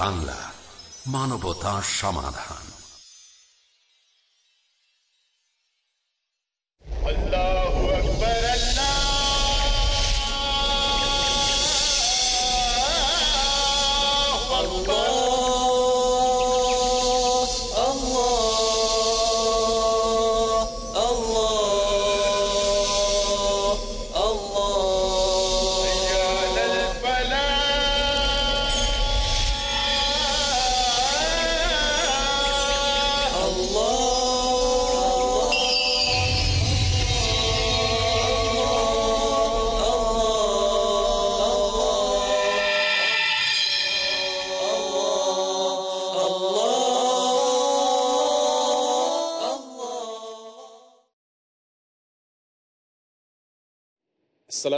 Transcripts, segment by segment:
বাংলা মানবতা সমাধান।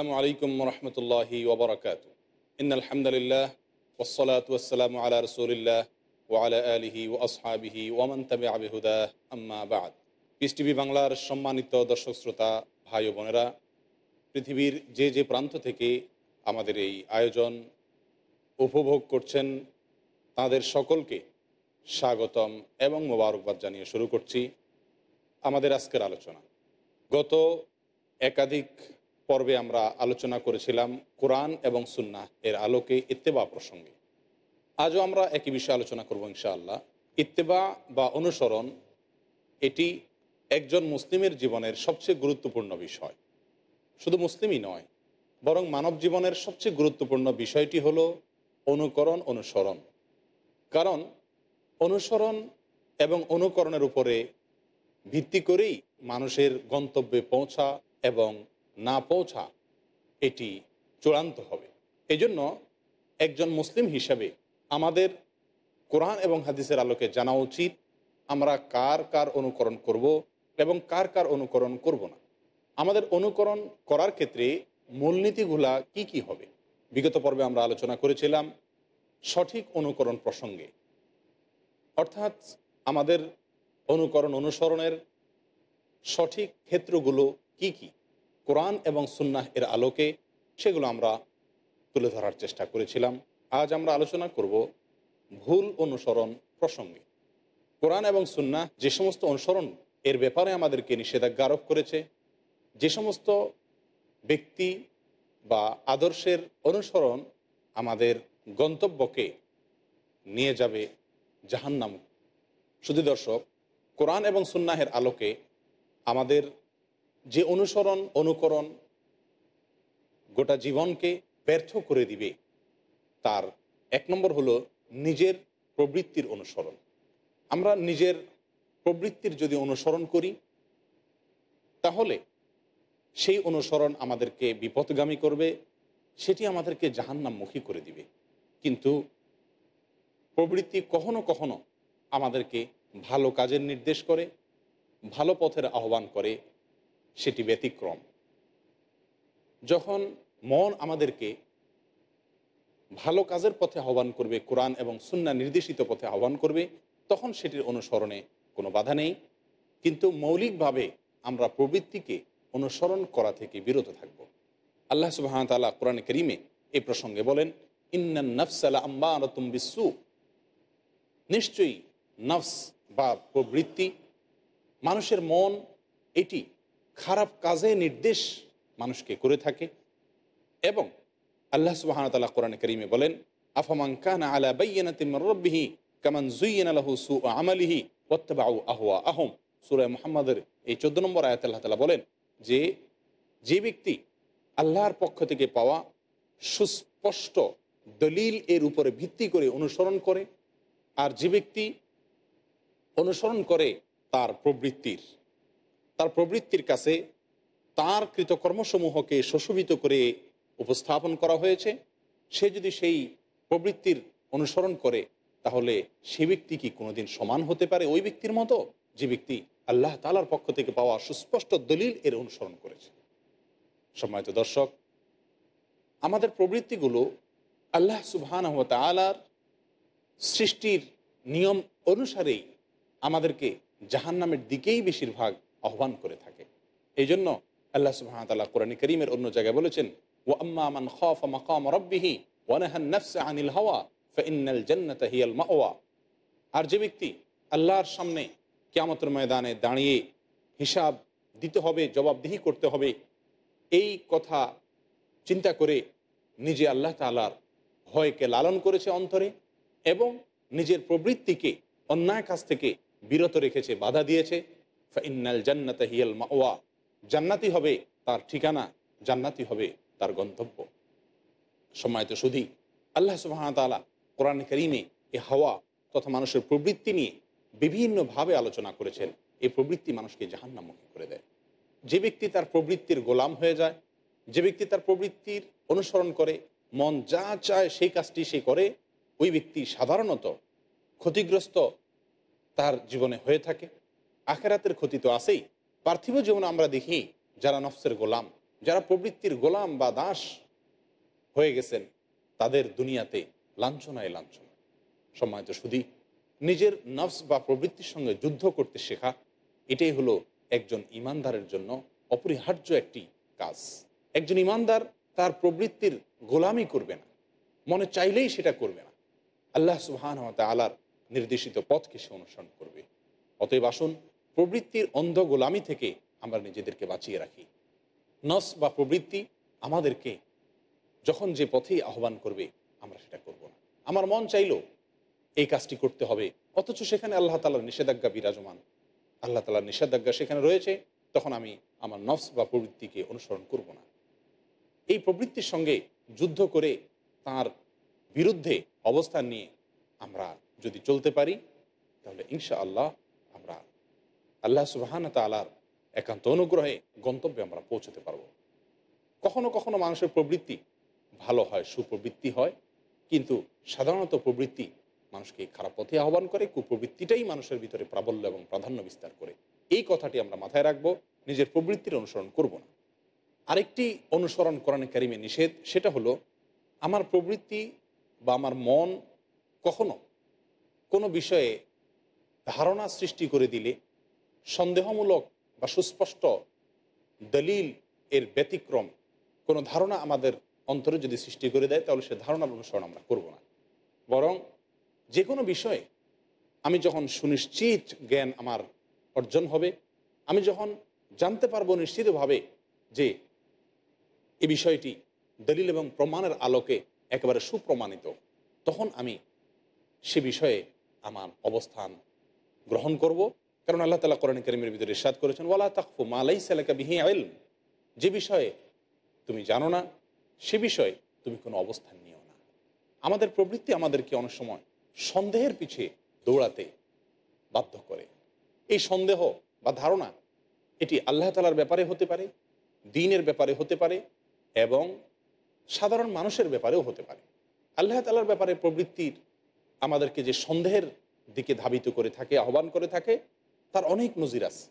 আসসালামু আলাইকুম রহমতুল্লাহি ওবরাকাত ইন আলহামদুলিল্লাহ ওসলাত ওসালাম আলা রসুলিল্লাহ ওয়ালা আলিহি ও আসহাবিহি ওয়ামান তাবে আবিহুদা আম্মাবাদ পিস টিভি বাংলার সম্মানিত দর্শক শ্রোতা, ভাই বোনেরা, পৃথিবীর যে যে প্রান্ত থেকে আমাদের এই আয়োজন উপভোগ করছেন, তাদের সকলকে স্বাগতম এবং মোবারকবাদ জানিয়ে শুরু করছি আমাদের আজকের আলোচনা। গত একাধিক পর্বে আমরা আলোচনা করেছিলাম কোরআন এবং সুন্নাহ এর আলোকে ইত্তেবা প্রসঙ্গে। আজও আমরা একই বিষয়ে আলোচনা করব ইনশাআল্লাহ। ইত্তেবা বা অনুসরণ, এটি একজন মুসলিমের জীবনের সবচেয়ে গুরুত্বপূর্ণ বিষয়। শুধু মুসলিমই নয়, বরং মানব জীবনের সবচেয়ে গুরুত্বপূর্ণ বিষয়টি হলো অনুকরণ, অনুসরণ। কারণ অনুসরণ এবং অনুকরণের উপরে ভিত্তি করেই মানুষের গন্তব্যে পৌঁছা এবং না পৌঁছা, এটি চূড়ান্ত হবে। এজন্য একজন মুসলিম হিসাবে আমাদের কোরআন এবং হাদিসের আলোকে জানা উচিত, আমরা কার কার অনুকরণ করব এবং কার কার অনুকরণ করব না। আমাদের অনুকরণ করার ক্ষেত্রে মূলনীতিগুলা কি কি হবে? বিগত পর্বে আমরা আলোচনা করেছিলাম সঠিক অনুকরণ প্রসঙ্গে। অর্থাৎ আমাদের অনুকরণ অনুসরণের সঠিক ক্ষেত্রগুলো কি কি? কোরআন এবং সুন্নাহ এর আলোকে সেগুলো আমরা তুলে ধরার চেষ্টা করেছিলাম। আজ আমরা আলোচনা করব ভুল অনুসরণ প্রসঙ্গে। কোরআন এবং সুন্নাহ যে সমস্ত অনুসরণ এর ব্যাপারে আমাদেরকে নিষেধাজ্ঞা আরোপ করেছে, যে সমস্ত ব্যক্তি বা আদর্শের অনুসরণ আমাদের গন্তব্যকে নিয়ে যাবে জাহান্নাম। শুধু দর্শক, কোরআন এবং সুন্নাহের আলোকে আমাদের যে অনুসরণ, অনুকরণ গোটা জীবনকে ব্যর্থ করে দিবে, তার এক নম্বর হলো নিজের প্রবৃত্তির অনুসরণ। আমরা নিজের প্রবৃত্তির যদি অনুসরণ করি, তাহলে সেই অনুসরণ আমাদেরকে বিপদগামী করবে, সেটি আমাদেরকে জাহান্নামমুখী করে দিবে। কিন্তু প্রবৃত্তি কখনো কখনো আমাদেরকে ভালো কাজের নির্দেশ করে, ভালো পথের আহ্বান করে সেটি ব্যতিক্রম। যখন মন আমাদেরকে ভালো কাজের পথে আহ্বান করবে, কোরআন এবং সুন্না নির্দেশিত পথে আহ্বান করবে, তখন সেটির অনুসরণে কোনো বাধা নেই। কিন্তু মৌলিকভাবে আমরা প্রবৃত্তিকে অনুসরণ করা থেকে বিরত থাকব। আল্লাহ সুবাহ তালা কোরআন করিমে এই প্রসঙ্গে বলেন, ইন্নান নফসালা আম্বা রতুম বিশ্বু নিশ্চয়ই নফস বা প্রবৃত্তি, মানুষের মন এটি খারাপ কাজে নির্দেশ মানুষকে করে থাকে এবং আল্লাহ সুবাহতাল্লাহ কোরআন করিমে বলেন, আফামান কানা আলা রাব্বিহি, কামান যুয়্যিনা লাহু সু আমালিহি, ওয়াত্তাবাউ আহওয়া আহম সূরা মুহাম্মাদের এই 14 নম্বর আয়াত আল্লাহ তালা বলেন যে যে ব্যক্তি আল্লাহর পক্ষ থেকে পাওয়া সুস্পষ্ট দলিল এর উপরে ভিত্তি করে অনুসরণ করে, আর যে ব্যক্তি অনুসরণ করে তার প্রবৃত্তির তার প্রবৃত্তির কাছে তার কৃতকর্মসমূহকে শোষবিত করে উপস্থাপন করা হয়েছে। সে যদি সেই প্রবৃত্তির অনুসরণ করে, তাহলে সে ব্যক্তি কি কোনোদিন সমান হতে পারে ওই ব্যক্তির মতো? যে ব্যক্তি আল্লাহ তালার পক্ষ থেকে পাওয়া সুস্পষ্ট দলিল এর অনুসরণ করেছে। সম্মানিত দর্শক, আমাদের প্রবৃত্তিগুলো আল্লাহ সুবহান তালার সৃষ্টির নিয়ম অনুসারেই আমাদেরকে জাহান্নামের দিকেই বেশিরভাগ আহ্বান করে থাকে। এই জন্য আল্লাহ সুবাহতাল্লাহ কোরআন করিমের অন্য জায়গায় বলেছেন ও আম্মা মান খফ মাকাম রব্বিহি আনিল হাওয়া হিয়াল মাওয়া। আর যে ব্যক্তি আল্লাহর সামনে কেয়ামতের ময়দানে দাঁড়িয়ে হিসাব দিতে হবে, জবাবদিহি করতে হবে, এই কথা চিন্তা করে নিজে আল্লাহ তালার ভয়কে লালন করেছে অন্তরে এবং নিজের প্রবৃত্তিকে অন্যায় কাছ থেকে বিরত রেখেছে, বাধা দিয়েছে। ফাইনাল জান্নাত হিয়াল মাওয়া। জান্নাতি হবে তার ঠিকানা জান্নাতি হবে তার গন্তব্য। সময় তো শুধুই আল্লাহ সুবাহতালা কোরআন করিমে এ হাওয়া তথা মানুষের প্রবৃত্তি নিয়ে বিভিন্নভাবে আলোচনা করেছেন। এই প্রবৃত্তি মানুষকে জাহান্নামুখী করে দেয়। যে ব্যক্তি তার প্রবৃত্তির গোলাম হয়ে যায়, যে ব্যক্তি তার প্রবৃত্তির অনুসরণ করে, মন যা চায় সেই কাজটি সে করে, ওই ব্যক্তি সাধারণত ক্ষতিগ্রস্ত তার জীবনে হয়ে থাকে। আখেরাতের ক্ষতি তো আছেই। পার্থিব জীবনে আমরা দেখি যারা নফসের গোলাম, যারা প্রবৃত্তির গোলাম বা দাস হয়ে গেছেন, তাদের দুনিয়াতে লাঞ্ছনায় লাঞ্ছনা সময় তো শুধু নিজের নফস বা প্রবৃত্তির সঙ্গে যুদ্ধ করতে শেখা, এটাই হলো একজন ইমানদারের জন্য অপরিহার্য একটি কাজ। একজন ইমানদার তার প্রবৃত্তির গোলামি করবে না, মনে চাইলেই সেটা করবে না। আল্লাহ সুহান আলার নির্দেশিত পথকে সে অনুসরণ করবে। অতএব আসুন প্রবৃত্তির অন্ধ গোলামি থেকে আমরা নিজেদেরকে বাঁচিয়ে রাখি। নস বা প্রবৃত্তি আমাদেরকে যখন যে পথেই আহ্বান করবে, আমরা সেটা করব না। আমার মন চাইলো এই কাজটি করতে হবে, অথচ সেখানে আল্লাহ তালার নিষেধাজ্ঞা বিরাজমান। আল্লাহ তালার নিষেধাজ্ঞা সেখানে রয়েছে, তখন আমি আমার নফস বা প্রবৃত্তিকে অনুসরণ করব না। এই প্রবৃত্তির সঙ্গে যুদ্ধ করে তার বিরুদ্ধে অবস্থান নিয়ে আমরা যদি চলতে পারি, তাহলে ইনশা আল্লাহ আল্লাহ সুবাহান তালার একান্ত অনুগ্রহে গন্তব্যে আমরা পৌঁছতে পারব। কখনো কখনো মানুষের প্রবৃত্তি ভালো হয়, সুপ্রবৃত্তি হয়, কিন্তু সাধারণত প্রবৃত্তি মানুষকে খারাপ পথে আহ্বান করে, কুপ্রবৃত্তিটাই মানুষের ভিতরে প্রাবল্য এবং প্রাধান্য বিস্তার করে। এই কথাটি আমরা মাথায় রাখব, নিজের প্রবৃত্তির অনুসরণ করব না। আরেকটি অনুসরণ কোরআনে কারিমে নিষেধ, সেটা হলো, আমার প্রবৃত্তি বা আমার মন কখনো কোনো বিষয়ে ধারণা সৃষ্টি করে দিলে সন্দেহমূলক বা সুস্পষ্ট দলিল এর ব্যতিক্রম কোনো ধারণা আমাদের অন্তরে যদি সৃষ্টি করে দেয়, তাহলে সে ধারণার অনুসরণ আমরা করব না। বরং যে কোনো বিষয়ে আমি যখন সুনিশ্চিত জ্ঞান আমার অর্জন হবে, আমি যখন জানতে পারব নিশ্চিতভাবে যে এই বিষয়টি দলিল এবং প্রমাণের আলোকে একেবারে সুপ্রমাণিত, তখন আমি সে বিষয়ে আমার অবস্থান গ্রহণ করব। কারণ আল্লাহ তালা কোরআন করিমের ভিতরে ইসাদ করেছেন, ওয়ালা তাকফু মালাই সালাকা বিহি আইল যে বিষয়ে তুমি জানো না, সে বিষয়ে তুমি কোনো অবস্থান নিও না। আমাদের প্রবৃত্তি আমাদেরকে অনেক সময় সন্দেহের পিছে দৌড়াতে বাধ্য করে। এই সন্দেহ বা ধারণা, এটি আল্লাহ তালার ব্যাপারে হতে পারে, দিনের ব্যাপারে হতে পারে এবং সাধারণ মানুষের ব্যাপারেও হতে পারে। আল্লাহ তালার ব্যাপারে প্রবৃত্তির আমাদেরকে যে সন্দেহের দিকে ধাবিত করে থাকে, আহ্বান করে থাকে তার অনেক নজির আছে।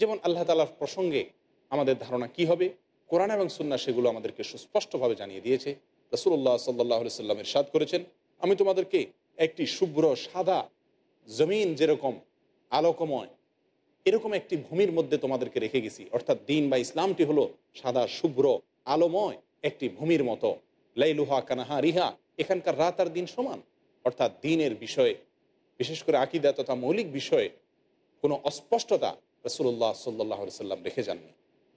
যেমন আল্লাহ তালার প্রসঙ্গে আমাদের ধারণা কি হবে? কোরআন এবং সুন্না সেগুলো আমাদেরকে সুস্পষ্টভাবে জানিয়ে দিয়েছে। রসুল্লাহ সাল্লাহ সাল্লামের সাদ করেছেন, আমি তোমাদেরকে একটি শুভ্র, সাদা জমিন যেরকম আলোকময়, এরকম একটি ভূমির মধ্যে তোমাদেরকে রেখে গেছি। অর্থাৎ দিন বা ইসলামটি হলো সাদা, শুভ্র, আলোময় একটি ভূমির মতো। লাইলুহা কানাহা রিহা, এখানকার রাত আর দিন সমান। অর্থাৎ দিনের বিষয়ে, বিশেষ করে আকিদা তথা মৌলিক বিষয়ে কোনো অস্পষ্টতা রসুল্লাহ সাল্লাহ সাল্লাম রেখে যাননি।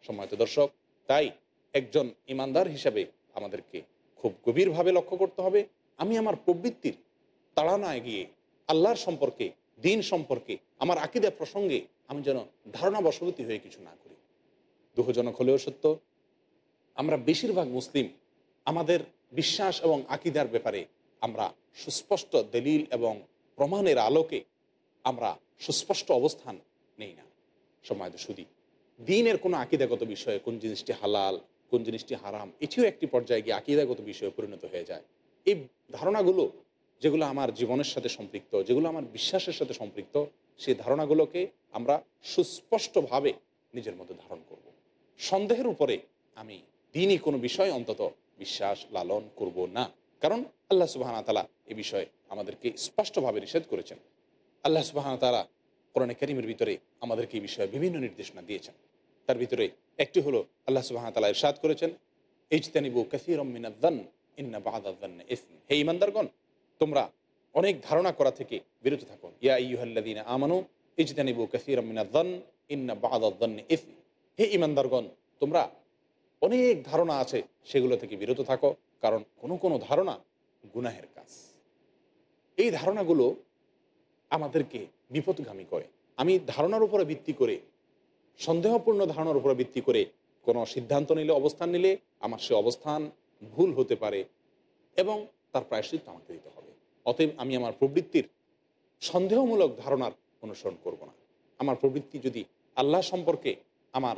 সময়ত দর্শক, তাই একজন ইমানদার হিসাবে আমাদেরকে খুব গভীরভাবে লক্ষ্য করতে হবে। আমি আমার প্রবৃত্তির তাড়ানায় গিয়ে আল্লাহর সম্পর্কে, দিন সম্পর্কে, আমার আকিদা প্রসঙ্গে আমি যেন ধারণা বশবতী হয়ে কিছু না করি। দুঃখজনক হলেও সত্য, আমরা বেশিরভাগ মুসলিম, আমাদের বিশ্বাস এবং আকিদার ব্যাপারে আমরা সুস্পষ্ট দলিল এবং প্রমাণের আলোকে আমরা সুস্পষ্ট অবস্থান নেই না সময় সুদী। দিনের কোনো আকিদাগত বিষয়ে কোন জিনিসটি হালাল, কোন জিনিসটি হারাম, এটিও একটি পর্যায়ে গিয়ে আকিদাগত বিষয়ে পরিণত হয়ে যায়। এই ধারণাগুলো যেগুলো আমার জীবনের সাথে সম্পৃক্ত, যেগুলো আমার বিশ্বাসের সাথে সম্পৃক্ত, সেই ধারণাগুলোকে আমরা সুস্পষ্টভাবে নিজের মধ্যে ধারণ করব। সন্দেহের উপরে আমি দিনই কোনো বিষয় অন্তত বিশ্বাস লালন করব না। কারণ আল্লাহ সুবাহানা তালা এ বিষয়ে আমাদেরকে স্পষ্টভাবে নিষেধ করেছেন। আল্লাহ সুবাহানা তালা কোরআনে করিমের ভিতরে আমাদেরকে এই বিষয়ে বিভিন্ন নির্দেশনা দিয়েছেন। তার ভিতরে একটি হলো আল্লাহ সুবাহ তালা ইরশাদ করেছেন, ইজতানিবু কাসির ইন্না বাহাদান ইসম। হে ইমানদারগণ তোমরা অনেক ধারণা করা থেকে বিরত থাকো। ইয়া ইউহাল্লাদিন আমানু, ইজতানিবু কাসির মিনাদ্দান ইন্না বাদাদ্দান ইফ হে ইমানদারগণ তোমরা অনেক ধারণা আছে, সেগুলো থেকে বিরত থাকো, কারণ কোনো কোনো ধারণা গুনাহের কাজ। এই ধারণাগুলো আমাদেরকে বিপদগামী করে। আমি ধারণার উপরে ভিত্তি করে, সন্দেহপূর্ণ ধারণার উপরে ভিত্তি করে কোনো সিদ্ধান্ত নিলে, অবস্থান নিলে আমার সে অবস্থান ভুল হতে পারে এবং তার প্রায়শ্চিত্ত আমাকে দিতে হবে। অতএব আমি আমার প্রবৃত্তির সন্দেহমূলক ধারণার অনুসরণ করব না। আমার প্রবৃত্তি যদি আল্লাহ সম্পর্কে আমার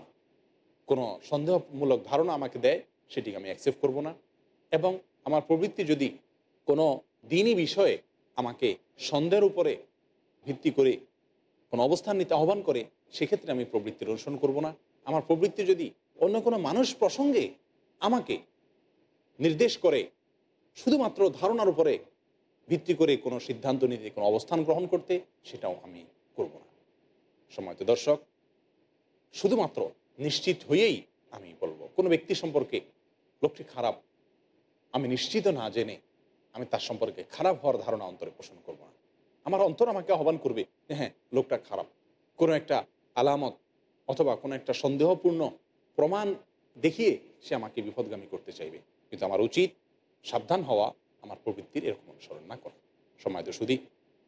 কোনো সন্দেহমূলক ধারণা আমাকে দেয়, সেটিকে আমি অ্যাকসেপ্ট করব না। এবং আমার প্রবৃত্তি যদি কোনো দিনই বিষয়ে আমাকে সন্দেহের উপরে ভিত্তি করে কোনো অবস্থান নিতে আহ্বান করে, সেক্ষেত্রে আমি প্রবৃত্তির অনুসরণ করব না। আমার প্রবৃত্তি যদি অন্য কোনো মানুষ প্রসঙ্গে আমাকে নির্দেশ করে, শুধুমাত্র ধারণার উপরে ভিত্তি করে কোনো সিদ্ধান্ত নিতে, কোনো অবস্থান গ্রহণ করতে, সেটাও আমি করব না। সময়ত দর্শক, শুধুমাত্র নিশ্চিত হয়েই আমি বলব, কোনো ব্যক্তি সম্পর্কে লোকটি খারাপ, আমি নিশ্চিত না জেনে আমি তার সম্পর্কে খারাপ হওয়ার ধারণা অন্তরে পোষণ করব আমার অন্তর আমাকে আহ্বান করবে হ্যাঁ লোকটা খারাপ। কোনো একটা আলামত অথবা কোনো একটা সন্দেহপূর্ণ প্রমাণ দেখিয়ে সে আমাকে বিপদগামী করতে চাইবে। কিন্তু আমার উচিত সাবধান হওয়া, আমার প্রবৃত্তির এরকম অনুসরণ না করা। সময় তো শুধু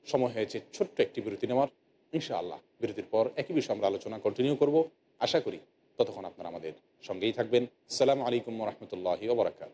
সময় হয়েছে ছোট্ট একটি বিরতি নেওয়ার। ইনশাআল্লাহ বিরতির পর একই বিষয়ে আমরা আলোচনা কন্টিনিউ করব। আশা করি ততক্ষণ আপনারা আমাদের সঙ্গেই থাকবেন। সালাম আলাইকুম রহমতুল্লাহি ওবরাকাত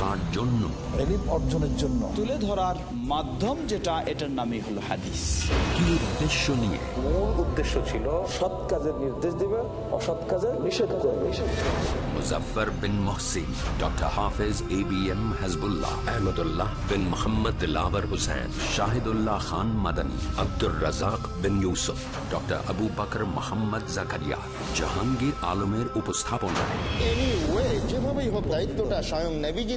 কার জন্য। অর্জনের জন্য। তুলে ধরার মাধ্যম যেটা এটার নামই হলো হাদিস। কি উদ্দেশ্য নিয়ে? মূল উদ্দেশ্য ছিল সৎ কাজের নির্দেশ দিবে অসৎ কাজের নিষেধ করবে। Muzaffar bin Mohsin doctor Hafez A B M Hizbullah Ahmadullah bin Mohammad Dilawar Hussain Shahidullah Khan Madani Abdur Razzak bin Yusuf doctor Abu Bakr Mohammad Zakaria Jahangir আলমের উপস্থাপনায়। যেভাবেই হোক দায়িত্বটা স্বয়ং নেভিজি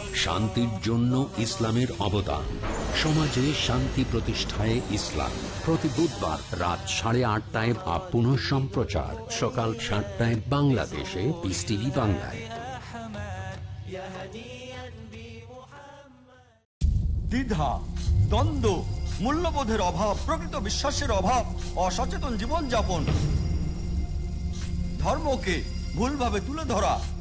শান্তির জন্য ইসলামের অবদান। সমাজে শান্তি প্রতিষ্ঠায় ইসলাম। প্রতি বুধবার রাত সাড়ে আটটায় বা পুনঃ সম্প্রচার। সকাল সাতটায় বাংলাদেশে পিস টিভি বাংলায়। দ্বিধা, দ্বন্দ্ব, মূল্যবোধের অভাব, প্রকৃত বিশ্বাসের অভাব, অসচেতন জীবনযাপন। ধর্মকে ভুলভাবে তুলে ধরা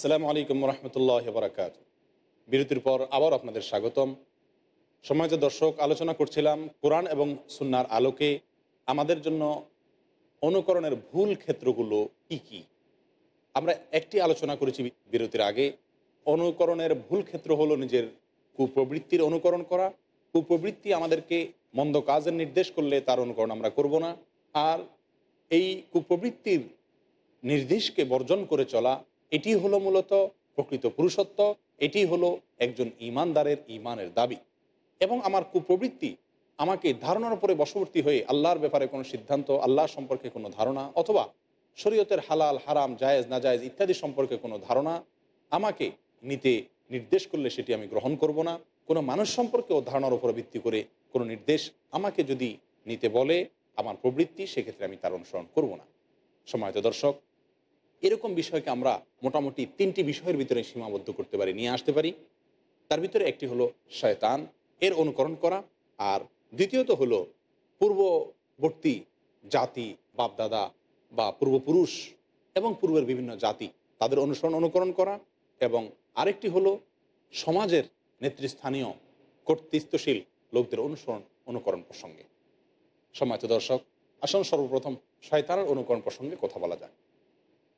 আসসালামু আলাইকুম রহমতুল্লাহ বরাকাত বিরতির পর আবার আপনাদের স্বাগতম। সমাজ দর্শক, আলোচনা করছিলাম কোরআন এবং সুন্নার আলোকে। আমাদের জন্য অনুকরণের ভুল ক্ষেত্রগুলো কি কি? আমরা একটি আলোচনা করেছি বিরতির আগে। অনুকরণের ভুল ক্ষেত্র হলো নিজের কুপ্রবৃত্তির অনুকরণ করা। কুপ্রবৃত্তি আমাদেরকে মন্দ কাজের নির্দেশ করলে তার অনুকরণ আমরা করব না। আর এই কুপ্রবৃত্তির নির্দেশকে বর্জন করে চলা এটি হলো মূলত প্রকৃত পুরুষত্ব, এটি হলো একজন ইমানদারের ইমানের দাবি। এবং আমার কুপ্রবৃত্তি আমাকে ধারণার উপরে বশবর্তী হয়ে আল্লাহর ব্যাপারে কোনো সিদ্ধান্ত আল্লাহ সম্পর্কে কোনো ধারণা অথবা শরীয়তের হালাল, হারাম, জায়েজ না জায়েজ ইত্যাদি সম্পর্কে কোনো ধারণা আমাকে নিতে নির্দেশ করলে সেটি আমি গ্রহণ করব না। কোনো মানুষ সম্পর্কেও ধারণার উপর ভিত্তি করে কোনো নির্দেশ আমাকে যদি নিতে বলে আমার প্রবৃত্তি, সেক্ষেত্রে আমি তার অনুসরণ করব না। সময়ত দর্শক এরকম বিষয়কে আমরা মোটামুটি তিনটি বিষয়ের ভিতরে সীমাবদ্ধ করতে পারি, নিয়ে আসতে পারি। তার ভিতরে একটি হলো শয়তান, এর অনুকরণ করা। আর দ্বিতীয়ত হলো পূর্ববর্তী জাতি, বাপদাদা বা পূর্বপুরুষ এবং পূর্বের বিভিন্ন জাতি, তাদের অনুসরণ, অনুকরণ করা। এবং আরেকটি হলো সমাজের নেতৃস্থানীয় কর্তৃত্বশীল লোকদের অনুসরণ, অনুকরণ প্রসঙ্গে। সময়ত দর্শক, আসুন সর্বপ্রথম শয়তানের অনুকরণ প্রসঙ্গে কথা বলা যায়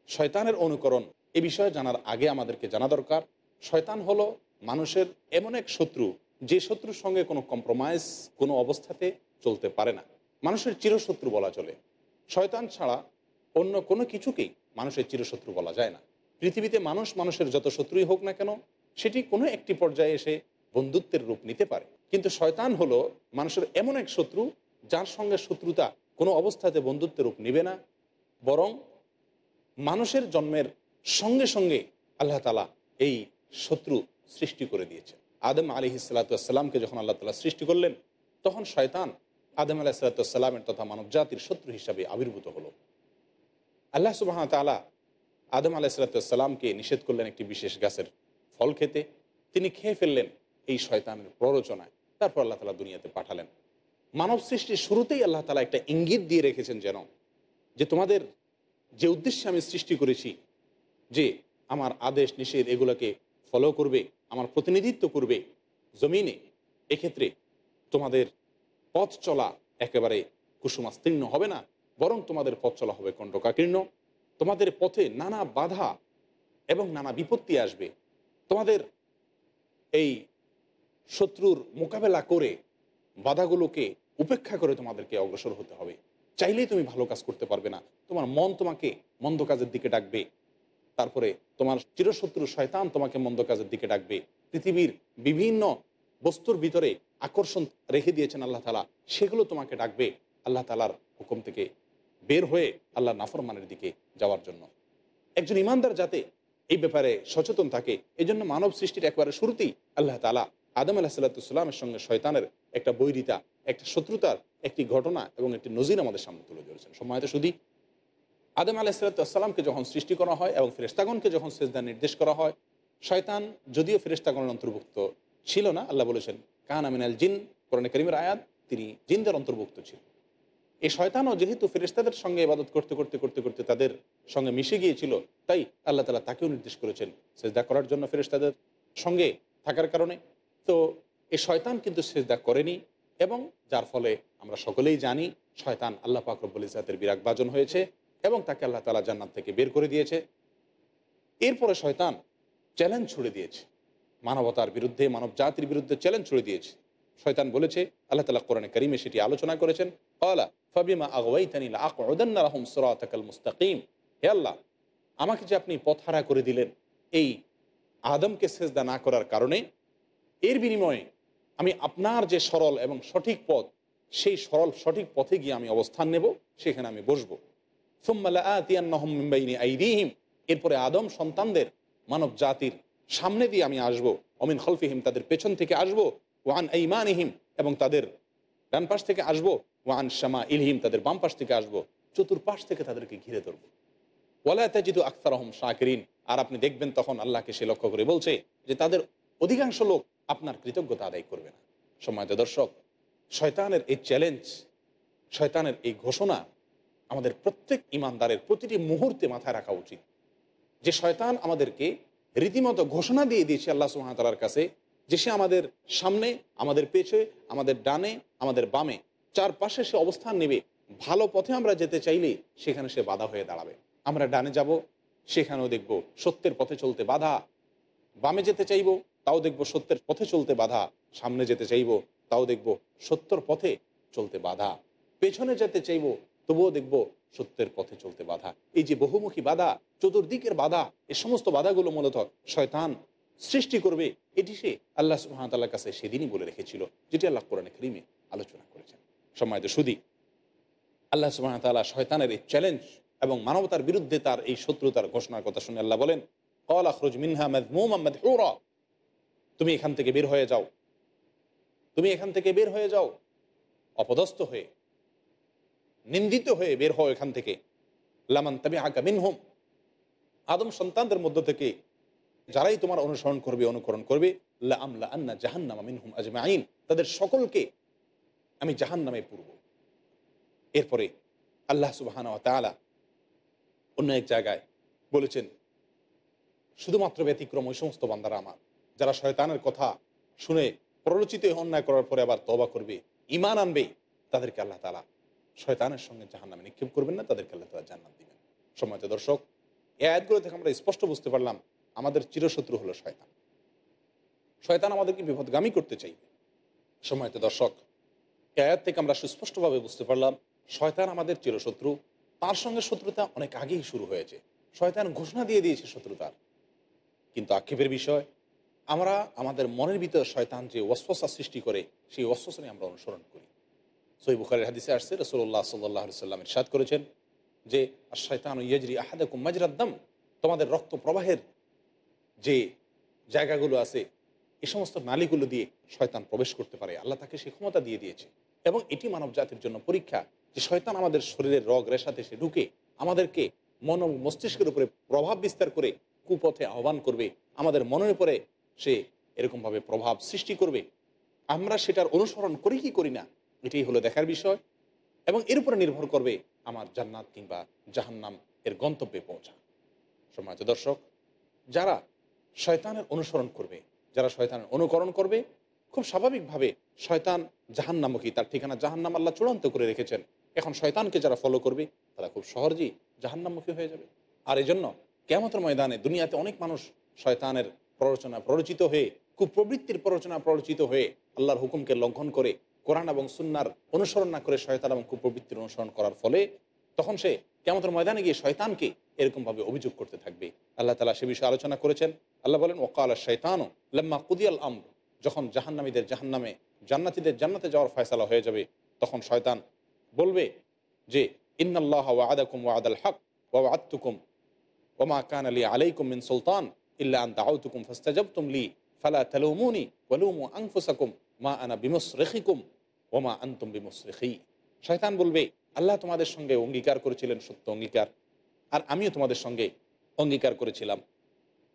শয়তানের অনুকরণ, এ বিষয়ে জানার আগে আমাদেরকে জানা দরকার। শয়তান হলো মানুষের এমন এক শত্রু, যে শত্রুর সঙ্গে কোনো কম্প্রোমাইজ কোনো অবস্থাতে চলতে পারে না। মানুষের চিরশত্রু বলা চলে। শয়তান ছাড়া অন্য কোনো কিছুকেই মানুষের চিরশত্রু বলা যায় না। পৃথিবীতে মানুষ মানুষের যত শত্রুই হোক না কেন, সেটি কোনো একটি পর্যায়ে এসে বন্ধুত্বের রূপ নিতে পারে। কিন্তু শয়তান হলো মানুষের এমন এক শত্রু, যার সঙ্গে শত্রুতা কোনো অবস্থাতে বন্ধুত্বের রূপ নিবে না, বরং মানুষের জন্মের সঙ্গে সঙ্গে আল্লাহ তালা এই শত্রু সৃষ্টি করে দিয়েছে আদম আলি হিসালাতামকে যখন আল্লাহ তালা সৃষ্টি করলেন, তখন শয়তান আদম আলাহ সাল্লাতামের তথা মানব জাতির শত্রু হিসাবে আবির্ভূত হলো। আল্লাহ সুবাহ তালা আদম আলাহ সাল্লাতামকে নিষেধ করলেন একটি বিশেষ গাছের ফল খেতে। তিনি খেয়ে ফেললেন এই শয়তানের প্ররোচনায়। তারপর আল্লাহ তালা দুনিয়াতে পাঠালেন। মানব সৃষ্টির শুরুতেই আল্লাহ তালা একটা ইঙ্গিত দিয়ে রেখেছেন যেন, যে তোমাদের যে উদ্দেশ্যে আমি সৃষ্টি করেছি, যে আমার আদেশ, নিষেধ এগুলোকে ফলো করবে, আমার প্রতিনিধিত্ব করবে জমিনে, এক্ষেত্রে তোমাদের পথ চলা একেবারে কুসুমাস্তীর্ণ হবে না, বরং তোমাদের পথ চলা হবে কণ্ঠকাকীর্ণ। তোমাদের পথে নানা বাধা এবং নানা বিপত্তি আসবে। তোমাদের এই শত্রুর মোকাবেলা করে বাধাগুলোকে উপেক্ষা করে তোমাদেরকে অগ্রসর হতে হবে। চাইলেই তুমি ভালো কাজ করতে পারবে না। তোমার মন তোমাকে মন্দ কাজের দিকে ডাকবে। তারপরে তোমার চিরশত্রু শয়তান তোমাকে মন্দ কাজের দিকে ডাকবে। পৃথিবীর বিভিন্ন বস্তুর ভিতরে আকর্ষণ রেখে দিয়েছেন আল্লাহ তালা সেগুলো তোমাকে ডাকবে আল্লাহ তালার হুকুম থেকে বের হয়ে আল্লাহ নাফরমানের দিকে যাওয়ার জন্য। একজন ইমানদার যাতে এই ব্যাপারে সচেতন থাকে এই জন্য মানব সৃষ্টির একবারে শুরুতেই আল্লাহ তালা আদম আলাহ সাল্লাতুসাল্লামের সঙ্গে শয়তানের একটা বৈরিতা, একটা শত্রুতার একটি ঘটনা এবং একটি নজির আমাদের সামনে তুলে ধরেছেন। সময়ত শুধু আদম আলাহ সাল্লাতামকে যখন সৃষ্টি করা হয় এবং ফেরেস্তাগণকে যখন সেজদার নির্দেশ করা হয়, শয়তান যদিও ফেরেস্তাগণের অন্তর্ভুক্ত ছিল না, আল্লাহ বলেছেন, কান আমিনাল জিন কোরআন করিমের আয়াত, তিনি জিনদের অন্তর্ভুক্ত ছিল এই শয়তানও যেহেতু ফেরেস্তাদের সঙ্গে ইবাদত করতে করতে করতে করতে তাদের সঙ্গে মিশে গিয়েছিল, তাই আল্লাহ তালা তাকেও নির্দেশ করেছেন সেজদা করার জন্য ফেরেস্তাদের সঙ্গে থাকার কারণে। তো এই শয়তান কিন্তু সেজদা করেনি এবং যার ফলে আমরা সকলেই জানি শয়তান আল্লাহ পাকরবুল ইসাতের বিরাগ বাজন হয়েছে এবং তাকে আল্লাহ তালা জান্নাত থেকে বের করে দিয়েছে। এরপরে শয়তান চ্যালেঞ্জ ছুড়ে দিয়েছে। মানবতার বিরুদ্ধে মানব জাতির বিরুদ্ধে চ্যালেঞ্জ ছুড়ে দিয়েছে। শয়তান বলেছে, আল্লাহ তালা কোরআনে করিমে সেটি আলোচনা করেছেন। মুস্তাকিম। হে আল্লাহ, আমাকে যে আপনি পথহারা করে দিলেন, এই আদমকে সেজদা না করার কারণে, এর বিনিময়ে আমি আপনার যে সরল এবং সঠিক পথ, সেই সরল সঠিক পথে গিয়ে আমি অবস্থান নেব, সেখানে আমি বসবো। আইরিহিম এরপরে আদম সন্তানদের মানব জাতির সামনে দিয়ে আমি আসব অমিন খলফিহিম তাদের পেছন থেকে আসব ওয়ান ইহিম এবং তাদের ডান পাশ থেকে আসব ওয়ান শামা ইলহিম তাদের বাম পাশ থেকে আসব, চতুর্পাশ থেকে তাদেরকে ঘিরে ধরবো। ওয়ালা তাজিদু আখতার আহম শাহরিন আর আপনি দেখবেন তখন আল্লাহকে সে লক্ষ্য করে বলছে যে তাদের অধিকাংশ লোক আপনার কৃতজ্ঞতা আদায় করবে না। সময় দর্শক, শয়তানের এই চ্যালেঞ্জ শয়তানের এই ঘোষণা আমাদের প্রত্যেক ইমানদারের প্রতিটি মুহূর্তে মাথায় রাখা উচিত। যে শয়তান আমাদেরকে রীতিমতো ঘোষণা দিয়ে দিয়েছে আল্লাহ সুহামতালার কাছে যে সে আমাদের সামনে, আমাদের পেছে আমাদের ডানে, আমাদের বামে, চারপাশে সে অবস্থান নেবে। ভালো পথে আমরা যেতে চাইলে সেখানে সে বাধা হয়ে দাঁড়াবে। আমরা ডানে যাব, সেখানেও দেখব সত্যের পথে চলতে বাধা। বামে যেতে চাইব তাও দেখব সত্যের পথে চলতে বাধা। সামনে যেতে চাইব, তাও দেখব সত্যর পথে চলতে বাধা। পেছনে যেতে চাইব, তবুও দেখব সত্যের পথে চলতে বাধা। এই যে বহুমুখী বাধা, চতুর্দিকের বাধা, এ সমস্ত বাধাগুলো মূলত শয়তান সৃষ্টি করবে, এটি সে আল্লাহ সুহামতাল্লাহর কাছে সেদিনই বলে রেখেছিল, যেটি আল্লাহ কোরআনে করিমে আলোচনা করেছেন। সময় সুদী আল্লাহ সুহামতাল্লাহ শয়তানের এই চ্যালেঞ্জ এবং মানবতার বিরুদ্ধে তার এই শত্রুতার ঘোষণার কথা শুনে আল্লাহ বলেন, কল আখরুজ মিনহা মেদমুমাম্মদ তুমি এখান থেকে বের হয়ে যাও। তুমি এখান থেকে বের হয়ে যাও। অপদস্থ হয়ে, নিন্দিত হয়ে বের হও এখান থেকে। লামান তবে আকা মিনহুম। আদম সন্তানদের মধ্য থেকে যারাই তোমার অনুসরণ করবে, অনুকরণ করবে লা আমলা আন্না জাহান্নামা মিনহুম আজমাইন। তাদের সকলকে আমি জাহান্নামে পূর্ব। এরপরে আল্লাহ সুবাহানা তালা অন্য এক জায়গায় বলেছেন, শুধুমাত্র ব্যতিক্রম ওই সমস্ত বান্দারা আমার। যারা শয়তানের কথা শুনে প্ররোচিত অন্যায় করার পরে আবার তবা করবে ইমান আনবে, তাদেরকে আল্লাহ তালা শয়তানের সঙ্গে জাহান নামে নিক্ষেপ করবেন না, তাদেরকে আল্লাহ তালা জান্নাত দিবেন। সময়ত দর্শক, এই আয়াতগুলো থেকে আমরা স্পষ্ট বুঝতে পারলাম আমাদের চিরশত্রু হলো শয়তান। শয়তান আমাদেরকে বিপদগামী করতে চাইবে। সময়ত দর্শক এ আয়াত থেকে আমরা সুস্পষ্টভাবে বুঝতে পারলাম শয়তান আমাদের চিরশত্রু, তার সঙ্গে শত্রুতা অনেক আগেই শুরু হয়েছে। শয়তান ঘোষণা দিয়ে দিয়েছে শত্রুতার। কিন্তু আক্ষেপের বিষয় আমরা আমাদের মনের ভিতরে শয়তান যে ওয়াসওয়াসা সৃষ্টি করে, সেই ওয়াসওয়াসা আমরা অনুসরণ করি। সই বুখারের হাদিসে আসছে রসুল্লাহ সাল্লাহ সাল্লাম ইরশাদ করেছেন যে শয়তান ইয়াজরি আহাদাকুম মাজরাদ্দাম তোমাদের রক্ত প্রবাহের যে জায়গাগুলো আছে এই সমস্ত নালীগুলো দিয়ে শয়তান প্রবেশ করতে পারে। আল্লাহ তাকে সে ক্ষমতা দিয়ে দিয়েছে। এবং এটি মানব জাতির জন্য পরীক্ষা যে শয়তান আমাদের শরীরের রগ রেশাতে সে ঢুকে, আমাদেরকে মন মস্তিষ্কের উপরে প্রভাব বিস্তার করে কুপথে আহ্বান করবে, আমাদের মনের উপরে সে এরকমভাবে প্রভাব সৃষ্টি করবে। আমরা সেটার অনুসরণ করি কি করি না, এটাই হলো দেখার বিষয় এবং এর উপরে নির্ভর করবে আমার জান্নাত কিংবা জাহান্নাম এর গন্তব্যে পৌঁছা। সমাজ দর্শক, যারা শয়তানের অনুসরণ করবে, যারা শয়তানের অনুকরণ করবে, খুব স্বাভাবিকভাবে শয়তান জাহান্নামুখী, তার ঠিকানা জাহান্নাম আল্লাহ চূড়ান্ত করে রেখেছেন। এখন শয়তানকে যারা ফলো করবে, তারা খুব সহজেই জাহান্নামুখী হয়ে যাবে। আর এই জন্য কেমতের ময়দানে দুনিয়াতে অনেক মানুষ শয়তানের প্ররোচনা প্ররোচিত হয়ে, কুপ্রবৃত্তির প্ররোচনা প্ররোচিত হয়ে আল্লাহর হুকুমকে লঙ্ঘন করে, কোরআন এবং সুন্নার অনুসরণ না করে শয়তান এবং কুপ্রবৃত্তির অনুসরণ করার ফলে তখন সে কেমন ময়দানে গিয়ে শয়তানকে এরকমভাবে অভিযোগ করতে থাকবে। আল্লাহ তালা সে বিষয়ে আলোচনা করেছেন। আল্লাহ বলেন, ওকাল শৈতানও লম্মা কুদিয়াল আম যখন জাহান্নামীদের জাহান্নামে জান্নাতিদের জান্নাতে যাওয়ার ফয়সালা হয়ে যাবে, তখন শয়তান বলবে যে, ইন্নাল্লাহ ওয়াদাকুম ওয়াদাল হক, ওয়া আত্তুকুম ওমা কান আলী আলাইকুম মিন সুলতান। মা আনা শয়তান বলবে, আল্লাহ তোমাদের সঙ্গে অঙ্গীকার করেছিলেন, সত্য অঙ্গীকার। আর আমিও তোমাদের সঙ্গে অঙ্গীকার করেছিলাম।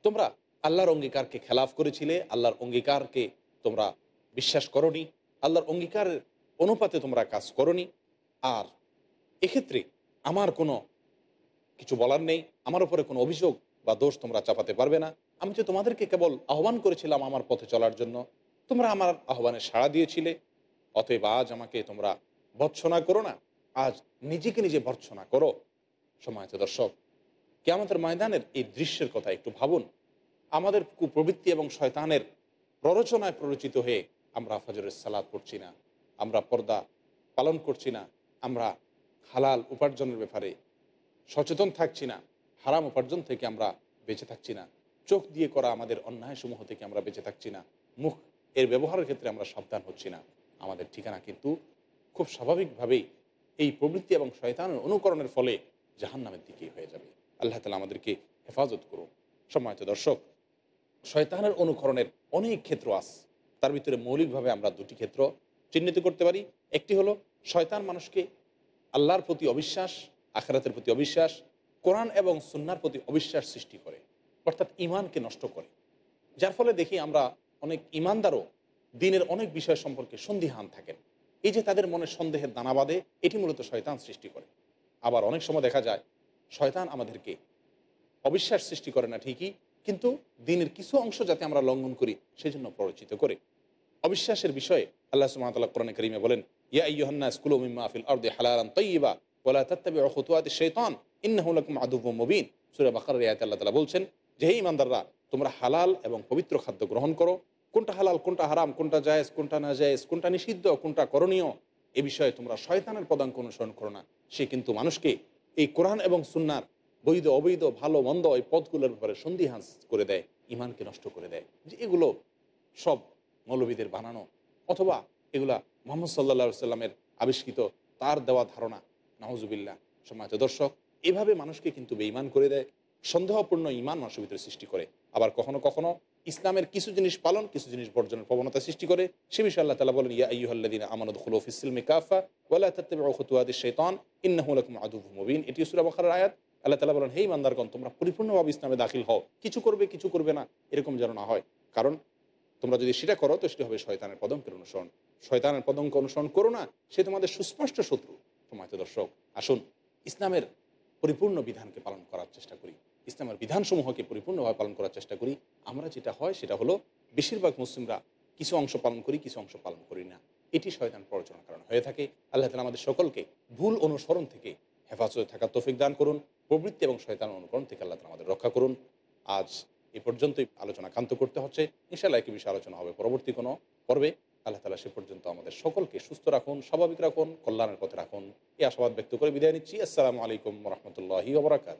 তোমরা আল্লাহর অঙ্গীকারকে খেলাফ করেছিলে, আল্লাহর অঙ্গীকারকে তোমরা বিশ্বাস করনি, আল্লাহর অঙ্গীকারের অনুপাতে তোমরা কাজ করনি। আর এক্ষেত্রে আমার কোনো কিছু বলার নেই, আমার উপরে কোনো অভিযোগ বা দোষ তোমরা চাপাতে পারবে না। আমি তো তোমাদেরকে কেবল আহ্বান করেছিলাম আমার পথে চলার জন্য, তোমরা আমার আহ্বানে সাড়া দিয়েছিলে। অতএব আজ আমাকে তোমরা ভর্ৎসনা করো না, আজ নিজেকে নিজে ভর্ৎসনা করো। সময় দর্শক কে আমাদের ময়দানের এই দৃশ্যের কথা একটু ভাবুন। আমাদের কুপ্রবৃত্তি এবং শয়তানের প্ররোচনায় প্ররোচিত হয়ে আমরা ফজরের সালাদ পড়ছি না, আমরা পর্দা পালন করছি না, আমরা হালাল উপার্জনের ব্যাপারে সচেতন থাকছি না। হারাম উপার্জন থেকে আমরা বেঁচে থাকছি না। চোখ দিয়ে করা আমাদের অন্যায়সমূহ থেকে আমরা বেঁচে থাকছি না। মুখ এর ব্যবহারের ক্ষেত্রে আমরা সাবধান হচ্ছি না। আমাদের ঠিকানা কিন্তু খুব স্বাভাবিকভাবেই এই প্রবৃত্তি এবং শয়তানের অনুকরণের ফলে জাহান্নামের দিকেই হয়ে যাবে। আল্লাহ তালা আমাদেরকে হেফাজত করুন। সম্মানিত দর্শক, শয়তানের অনুকরণের অনেক ক্ষেত্র আস তার ভিতরে মৌলিকভাবে আমরা দুটি ক্ষেত্র চিহ্নিত করতে পারি। একটি হলো, শয়তান মানুষকে আল্লাহর প্রতি অবিশ্বাস, আখেরাতের প্রতি অবিশ্বাস কোরআন এবং সুন্নার প্রতি অবিশ্বাস সৃষ্টি করে, অর্থাৎ ইমানকে নষ্ট করে। যার ফলে দেখি আমরা অনেক ইমানদারও দিনের অনেক বিষয় সম্পর্কে সন্দিহান থাকেন। এই যে তাদের মনে সন্দেহের দানা বাঁধে, এটি মূলত শয়তান সৃষ্টি করে। আবার অনেক সময় দেখা যায়, শয়তান আমাদেরকে অবিশ্বাস সৃষ্টি করে না ঠিকই, কিন্তু দিনের কিছু অংশ যাতে আমরা লঙ্ঘন করি, সেজন্য প্ররোচিত করে। অবিশ্বাসের বিষয়ে আল্লাহ সুমাতাল্লাহ কোরআন করিমে বলেন, ইয়া ইয়হান্না স্কুল মিমাফিল আর্দে হালালান তৈবা ওলা তত্তাবি অখতুয়াতে শৈতান। ইন্নাহুলাকুম আদুব মুবিন। সুরে বাকার রিয়ায়ত আল্লাহ তালা বলছেন যে ইমানদাররা তোমরা হালাল এবং পবিত্র খাদ্য গ্রহণ করো। কোনটা হালাল, কোনটা হারাম, কোনটা জায়েজ, কোনটা না জায়েজ, কোনটা নিষিদ্ধ, কোনটা করণীয়, এ বিষয়ে তোমরা শয়তানের পদাঙ্ক অনুসরণ করো না। সে কিন্তু মানুষকে এই কোরআন এবং সুন্নার বৈধ, অবৈধ, ভালো, মন্দ এই পদগুলোর ব্যাপারে সন্দিহান করে দেয় ইমানকে নষ্ট করে দেয়। যে এগুলো সব মৌলবীদের বানানো অথবা এগুলা মোহাম্মদ সাল্লা সাল্লামের আবিষ্কৃত, তার দেওয়া ধারণা নাহজুবিল্লাহ সমাজ দর্শক এভাবে মানুষকে কিন্তু বেঈমান করে দেয়, সন্দেহপূর্ণ ইমান মানুষের ভিতরে সৃষ্টি করে। আবার কখনো কখনো ইসলামের কিছু জিনিস পালন, কিছু জিনিস বর্জনের প্রবণতা সৃষ্টি করে। সে বিষয়ে আল্লাহ তালা বলেন, ইয়া আইয়ুহাল্লাদিন আমানত খুলফিসিলমে কাফা ওয়ালা তাত্তাবিউ খুতুওয়াতি শাইতান, ইন্নাহু লাকুম মুবিন। এটি সূরা বাকারার আয়াত। আল্লাহ তালা বলেন হেই মান্দারগণ তোমরা পরিপূর্ণভাবে ইসলামে দাখিল হও। কিছু করবে কিছু করবে না, এরকম যেন না হয়। কারণ তোমরা যদি সেটা করো, তো সেটা হবে শয়তানের পদঙ্কের অনুসরণ। শয়তানের পদঙ্ক অনুসরণ করো না, সে তোমাদের সুস্পষ্ট শত্রু। তোমাকে দর্শক, আসুন, ইসলামের পরিপূর্ণ বিধানকে পালন করার চেষ্টা করি। ইসলামের বিধানসমূহকে পরিপূর্ণভাবে পালন করার চেষ্টা করি। আমরা যেটা হয় সেটা হলো, বেশিরভাগ মুসলিমরা কিছু অংশ পালন করি, কিছু অংশ পালন করি না। এটি শয়তান প্ররোচনার কারণ হয়ে থাকে। আল্লাহ তালা আমাদের সকলকে ভুল অনুসরণ থেকে হেফাজতে থাকার তৌফিক দান করুন। প্রবৃত্তি এবং শয়তান অনুকরণ থেকে আল্লাহ তালা আমাদের রক্ষা করুন। আজ এ পর্যন্তই আলোচনা কান্ত করতে হচ্ছে। ইনশাল্লাহ একই বিষয়ে আলোচনা হবে পরবর্তী কোনো পর্বে। আল্লাহ তালা সে পর্যন্ত আমাদের সকলকে সুস্থ রাখুন, স্বাভাবিক রাখুন, কল্যাণের পথে রাখুন। এই আশাবাদ ব্যক্ত করে বিদায় নিচ্ছি। আসসালামু আলাইকুম রহমতুল্লাহি ওবরাকাত